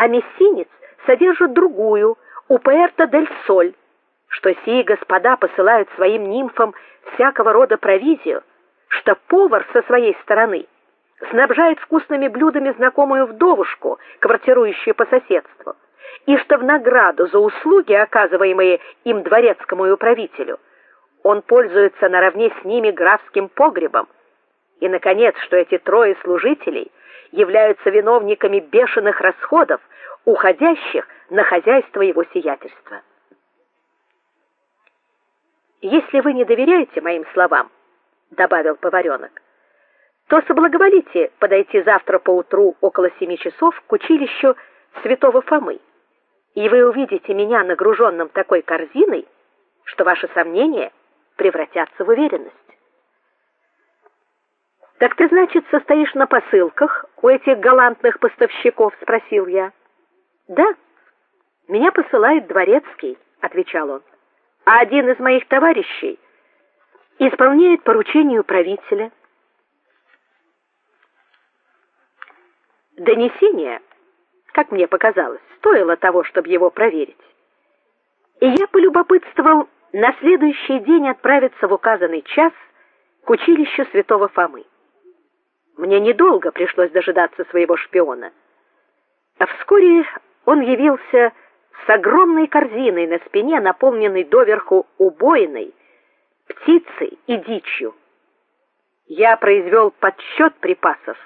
а Мессинец содержит другую, у Пуэрто дель Соль, что сии господа посылают своим нимфам всякого рода провизию, что повар со своей стороны снабжает вкусными блюдами знакомую вдовушку, квартирующую по соседству, и что в награду за услуги, оказываемые им дворецкому управителю, он пользуется наравне с ними графским погребом. И наконец, что эти трое служителей являются виновниками бешеных расходов, уходящих на хозяйство его сиятельства. Если вы не доверяете моим словам, добавил поваренок, то соблаговолите подойти завтра поутру около семи часов к училищу Святого Фомы, и вы увидите меня нагруженным такой корзиной, что ваши сомнения превратятся в уверенность. Так ты, значит, состоишь на посылках у этих галантных поставщиков, спросил я. Да. Меня посылает дворецкий, отвечал он. А один из моих товарищей исполняет поручение правителя. Донесение, как мне показалось, стоило того, чтобы его проверить. И я полюбопытствовал на следующий день отправиться в указанный час к училищу Святого Фомы. Мне недолго пришлось дожидаться своего шпиона. А вскоре он явился с огромной корзиной на спине, наполненной доверху убойной птицей и дичью. Я произвел подсчет припасов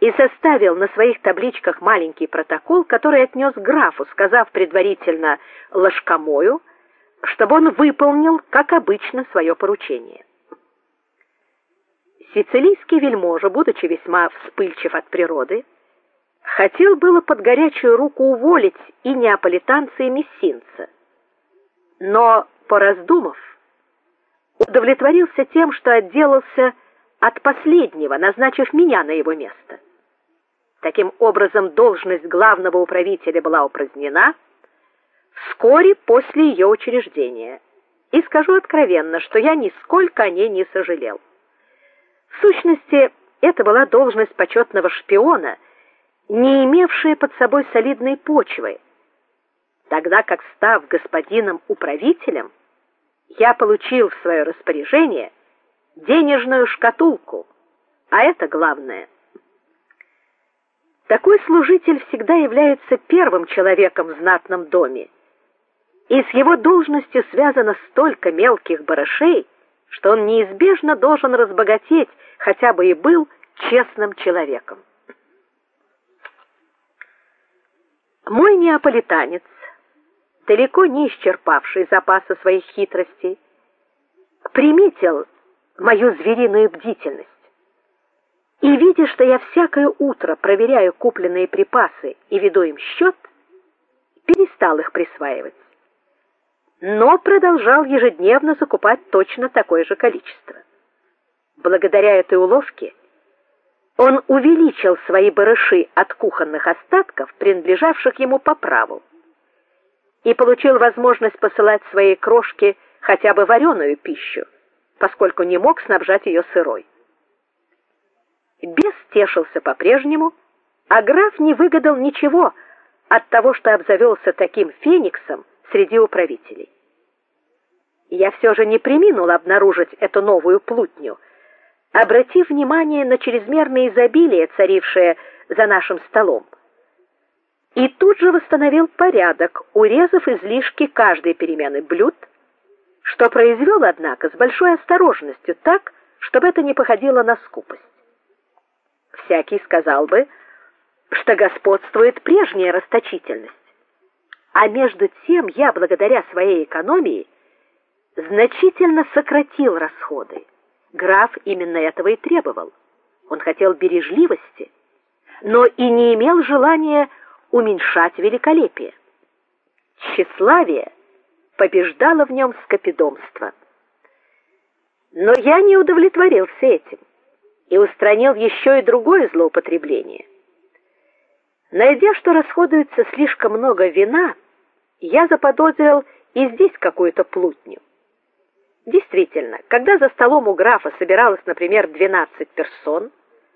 и составил на своих табличках маленький протокол, который отнес графу, сказав предварительно ложкомою, чтобы он выполнил, как обычно, свое поручение. Сицилийский вельможа, будучи весьма вспыльчив от природы, хотел было под горячую руку уволить и неаполитанца, и мессинца. Но, пораздумав, удовлетворился тем, что отделался от последнего, назначив меня на его место. Таким образом, должность главного управителя была упразднена вскоре после ее учреждения. И скажу откровенно, что я нисколько о ней не сожалел. В сущности, это была должность почетного шпиона, не имевшая под собой солидной почвы. Тогда как став господином управителем, я получил в свое распоряжение денежную шкатулку, а это главное. Такой служитель всегда является первым человеком в знатном доме. И с его должностью связано столько мелких барышей, что он неизбежно должен разбогатеть, хотя бы и был честным человеком. Мой неаполитанец, далеко не исчерпавший запасы своих хитростей, приметил мою звериную бдительность. И видя, что я всякое утро проверяю купленные припасы и веду им счет, перестал их присваивать. Но продолжал ежедневно закупать точно такое же количество. Благодаря этой уловке он увеличил свои барыши от кухонных остатков, принадлежавших ему по праву, и получил возможность посылать свои крошки хотя бы вареную пищу, поскольку не мог снабжать ее сырой. Бес тешился по-прежнему, а граф не выгадал ничего от того, что обзавелся таким фениксом среди управителей. Я все же не преминул обнаружить эту новую плутню — обратив внимание на чрезмерное изобилие, царившее за нашим столом. И тут же восстановил порядок, урезав излишки каждой перемены блюд, что произвел, однако, с большой осторожностью, так, чтобы это не походило на скупость. Всякий сказал бы, что господствует прежняя расточительность. А между тем я, благодаря своей экономии, значительно сократил расходы. Граф именно этого и требовал. Он хотел бережливости, но и не имел желания уменьшать великолепие. Тщеславие побеждало в нем скопидомство. Но я не удовлетворился этим и устранил еще и другое злоупотребление. Найдя, что расходуется слишком много вина, я заподозрил и здесь какую-то плутню. Действительно, когда за столом у графа собиралось, например, 12 персон,